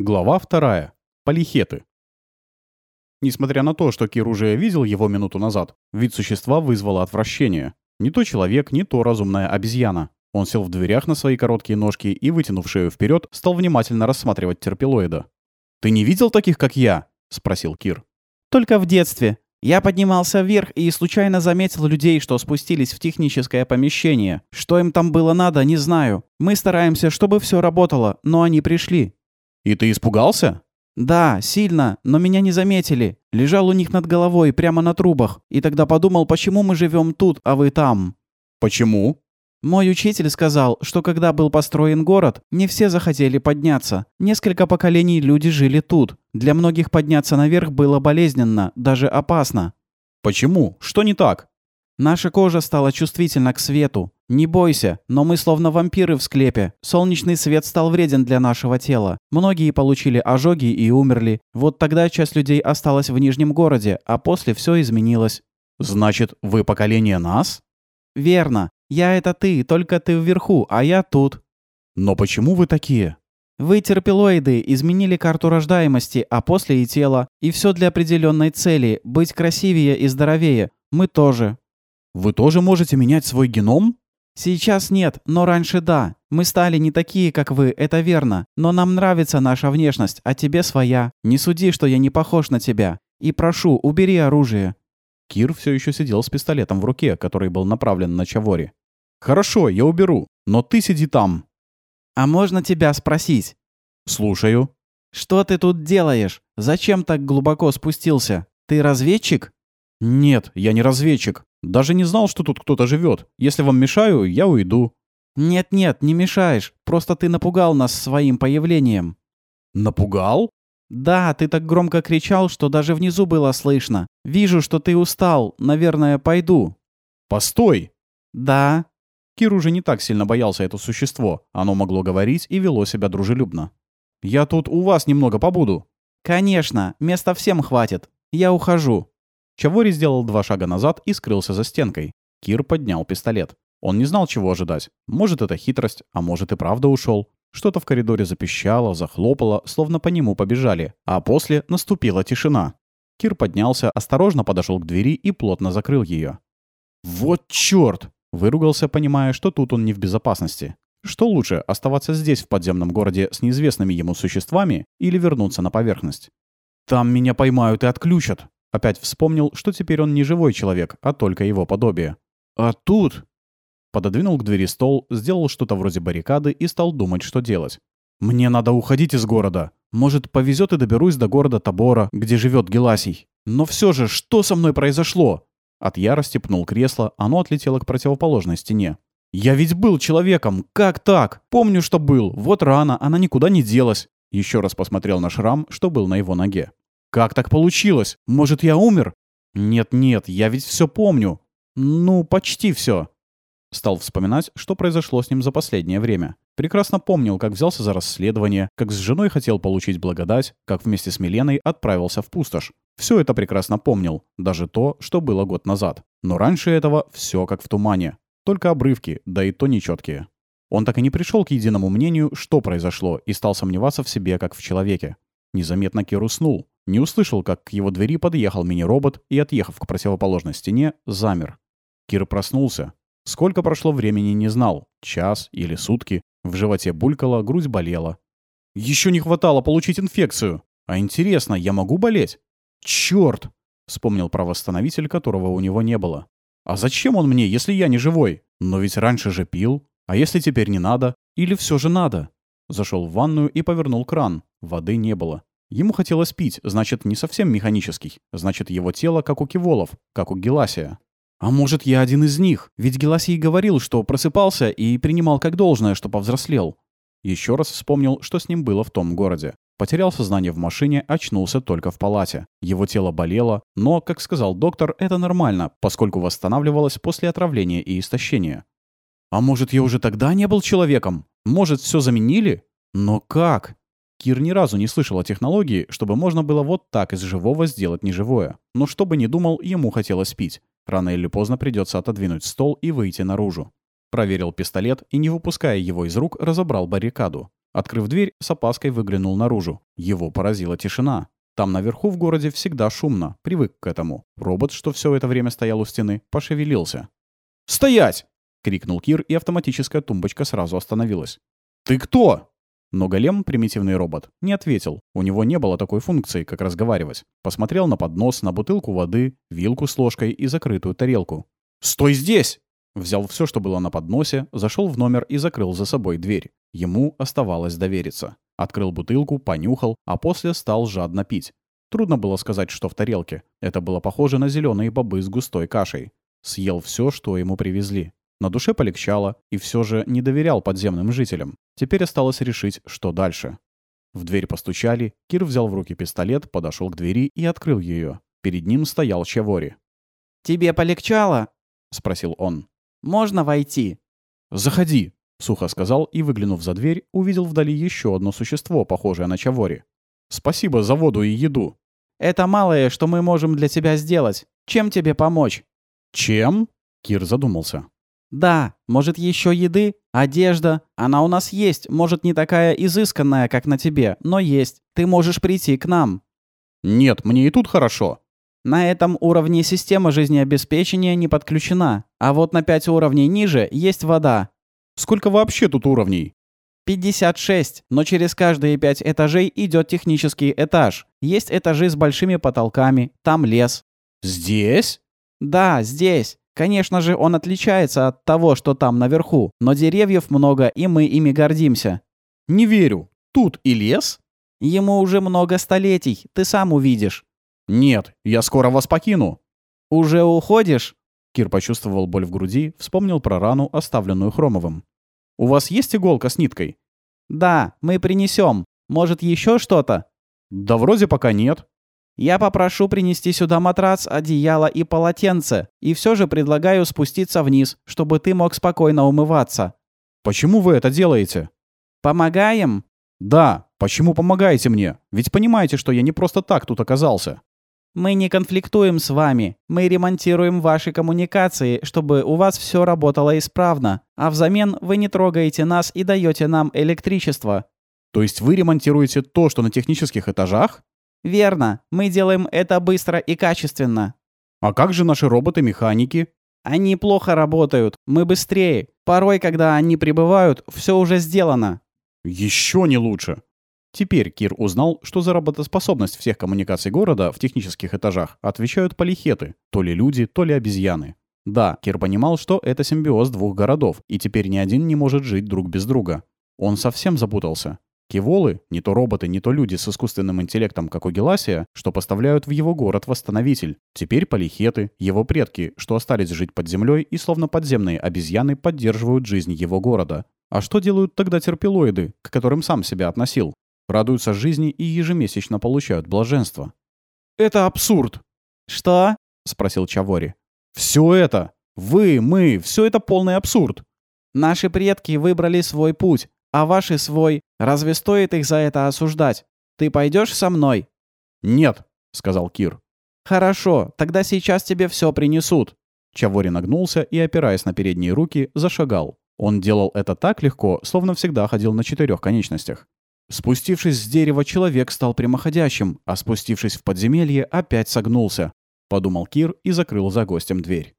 Глава вторая. Полихеты. Несмотря на то, что Кир уже видел его минуту назад, вид существа вызвало отвращение. Не то человек, не то разумная обезьяна. Он сел в дверях на свои короткие ножки и, вытянув шею вперед, стал внимательно рассматривать терпилоида. «Ты не видел таких, как я?» — спросил Кир. «Только в детстве. Я поднимался вверх и случайно заметил людей, что спустились в техническое помещение. Что им там было надо, не знаю. Мы стараемся, чтобы все работало, но они пришли. «И ты испугался?» «Да, сильно, но меня не заметили. Лежал у них над головой, прямо на трубах. И тогда подумал, почему мы живем тут, а вы там». «Почему?» Мой учитель сказал, что когда был построен город, не все захотели подняться. Несколько поколений люди жили тут. Для многих подняться наверх было болезненно, даже опасно. «Почему? Что не так?» Наша кожа стала чувствительна к свету. Не бойся, но мы словно вампиры в склепе. Солнечный свет стал вреден для нашего тела. Многие получили ожоги и умерли. Вот тогда часть людей осталась в Нижнем городе, а после все изменилось. «Значит, вы поколение нас?» «Верно. Я это ты, только ты вверху, а я тут». «Но почему вы такие?» Вы, терпилоиды, изменили карту рождаемости, а после и тело. И все для определенной цели – быть красивее и здоровее. Мы тоже. Вы тоже можете менять свой геном? Сейчас нет, но раньше да. Мы стали не такие, как вы, это верно. Но нам нравится наша внешность, а тебе своя. Не суди, что я не похож на тебя. И прошу, убери оружие». Кир все еще сидел с пистолетом в руке, который был направлен на Чавори. «Хорошо, я уберу, но ты сиди там». «А можно тебя спросить?» «Слушаю». «Что ты тут делаешь? Зачем так глубоко спустился? Ты разведчик?» «Нет, я не разведчик. Даже не знал, что тут кто-то живет. Если вам мешаю, я уйду». «Нет-нет, не мешаешь. Просто ты напугал нас своим появлением». «Напугал?» «Да, ты так громко кричал, что даже внизу было слышно. Вижу, что ты устал. Наверное, пойду». «Постой!» «Да». Кир уже не так сильно боялся это существо. Оно могло говорить и вело себя дружелюбно. «Я тут у вас немного побуду». «Конечно, места всем хватит. Я ухожу». Чавори сделал два шага назад и скрылся за стенкой. Кир поднял пистолет. Он не знал, чего ожидать. Может, это хитрость, а может и правда ушел. Что-то в коридоре запищало, захлопало, словно по нему побежали. А после наступила тишина. Кир поднялся, осторожно подошел к двери и плотно закрыл ее. «Вот чёрт!» — выругался, понимая, что тут он не в безопасности. Что лучше, оставаться здесь, в подземном городе, с неизвестными ему существами, или вернуться на поверхность? «Там меня поймают и отключат», Опять вспомнил, что теперь он не живой человек, а только его подобие. «А тут...» Пододвинул к двери стол, сделал что-то вроде баррикады и стал думать, что делать. «Мне надо уходить из города. Может, повезет и доберусь до города Табора, где живет Геласий. Но все же, что со мной произошло?» От ярости пнул кресло, оно отлетело к противоположной стене. «Я ведь был человеком! Как так? Помню, что был. Вот рана, она никуда не делась!» Еще раз посмотрел на шрам, что был на его ноге. Как так получилось? Может, я умер? Нет-нет, я ведь все помню. Ну, почти все. Стал вспоминать, что произошло с ним за последнее время. Прекрасно помнил, как взялся за расследование, как с женой хотел получить благодать, как вместе с Миленой отправился в пустошь. Все это прекрасно помнил, даже то, что было год назад. Но раньше этого все как в тумане. Только обрывки, да и то нечеткие. Он так и не пришел к единому мнению, что произошло, и стал сомневаться в себе, как в человеке. Незаметно Кир уснул. Не услышал, как к его двери подъехал мини-робот и, отъехав к противоположной стене, замер. Кир проснулся. Сколько прошло времени, не знал. Час или сутки. В животе булькало, грудь болела. Еще не хватало получить инфекцию. А интересно, я могу болеть? Черт! Вспомнил про восстановитель, которого у него не было. А зачем он мне, если я не живой? Но ведь раньше же пил. А если теперь не надо? Или все же надо? Зашел в ванную и повернул кран. Воды не было. Ему хотелось пить, значит, не совсем механический. Значит, его тело как у киволов, как у Геласия. А может, я один из них? Ведь Геласий говорил, что просыпался и принимал как должное, что повзрослел. Еще раз вспомнил, что с ним было в том городе. Потерял сознание в машине, очнулся только в палате. Его тело болело, но, как сказал доктор, это нормально, поскольку восстанавливалось после отравления и истощения. А может, я уже тогда не был человеком? Может, все заменили? Но как? Кир ни разу не слышал о технологии, чтобы можно было вот так из живого сделать неживое. Но что бы ни думал, ему хотелось пить. Рано или поздно придется отодвинуть стол и выйти наружу. Проверил пистолет и, не выпуская его из рук, разобрал баррикаду. Открыв дверь, с опаской выглянул наружу. Его поразила тишина. Там наверху в городе всегда шумно, привык к этому. Робот, что все это время стоял у стены, пошевелился. «Стоять!» — крикнул Кир, и автоматическая тумбочка сразу остановилась. «Ты кто?» Но голем, примитивный робот, не ответил. У него не было такой функции, как разговаривать. Посмотрел на поднос, на бутылку воды, вилку с ложкой и закрытую тарелку. «Стой здесь!» Взял все, что было на подносе, зашел в номер и закрыл за собой дверь. Ему оставалось довериться. Открыл бутылку, понюхал, а после стал жадно пить. Трудно было сказать, что в тарелке. Это было похоже на зеленые бобы с густой кашей. Съел все, что ему привезли. На душе полегчало, и все же не доверял подземным жителям. Теперь осталось решить, что дальше. В дверь постучали, Кир взял в руки пистолет, подошел к двери и открыл ее. Перед ним стоял Чавори. «Тебе полегчало?» — спросил он. «Можно войти?» «Заходи», — сухо сказал и, выглянув за дверь, увидел вдали еще одно существо, похожее на Чавори. «Спасибо за воду и еду». «Это малое, что мы можем для тебя сделать. Чем тебе помочь?» «Чем?» — Кир задумался. «Да, может, еще еды? Одежда? Она у нас есть. Может, не такая изысканная, как на тебе, но есть. Ты можешь прийти к нам». «Нет, мне и тут хорошо». На этом уровне система жизнеобеспечения не подключена, а вот на 5 уровней ниже есть вода. Сколько вообще тут уровней? 56, но через каждые 5 этажей идет технический этаж. Есть этажи с большими потолками, там лес. Здесь? Да, здесь. Конечно же, он отличается от того, что там наверху, но деревьев много, и мы ими гордимся. Не верю. Тут и лес? Ему уже много столетий, ты сам увидишь. Нет, я скоро вас покину. Уже уходишь? Кир почувствовал боль в груди, вспомнил про рану, оставленную Хромовым. «У вас есть иголка с ниткой?» «Да, мы принесем. Может, еще что-то?» «Да вроде пока нет». Я попрошу принести сюда матрац, одеяло и полотенце, и все же предлагаю спуститься вниз, чтобы ты мог спокойно умываться». «Почему вы это делаете?» «Помогаем?» «Да, почему помогаете мне? Ведь понимаете, что я не просто так тут оказался». «Мы не конфликтуем с вами. Мы ремонтируем ваши коммуникации, чтобы у вас все работало исправно, а взамен вы не трогаете нас и даете нам электричество». «То есть вы ремонтируете то, что на технических этажах?» «Верно. Мы делаем это быстро и качественно». «А как же наши роботы-механики?» «Они плохо работают. Мы быстрее. Порой, когда они прибывают, все уже сделано». «Еще не лучше». Теперь Кир узнал, что за работоспособность всех коммуникаций города в технических этажах отвечают полихеты, то ли люди, то ли обезьяны. Да, Кир понимал, что это симбиоз двух городов, и теперь ни один не может жить друг без друга. Он совсем запутался. Киволы, не то роботы, не то люди с искусственным интеллектом, как у Геласия, что поставляют в его город восстановитель. Теперь полихеты, его предки, что остались жить под землей и словно подземные обезьяны поддерживают жизнь его города. А что делают тогда терпилоиды, к которым сам себя относил? Радуются жизни и ежемесячно получают блаженство. «Это абсурд!» «Что?» — спросил Чавори. «Все это! Вы, мы, все это полный абсурд!» «Наши предки выбрали свой путь, а ваши свой. Разве стоит их за это осуждать? Ты пойдешь со мной?» «Нет», — сказал Кир. «Хорошо, тогда сейчас тебе все принесут». Чавори нагнулся и, опираясь на передние руки, зашагал. Он делал это так легко, словно всегда ходил на четырех конечностях. Спустившись с дерева, человек стал прямоходящим, а спустившись в подземелье, опять согнулся. Подумал Кир и закрыл за гостем дверь.